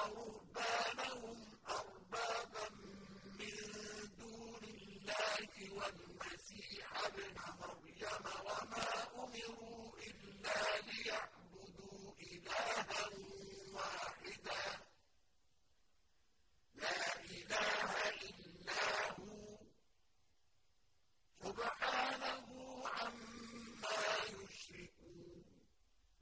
ورهبانهم أربابا من دون الله والمسيح ابن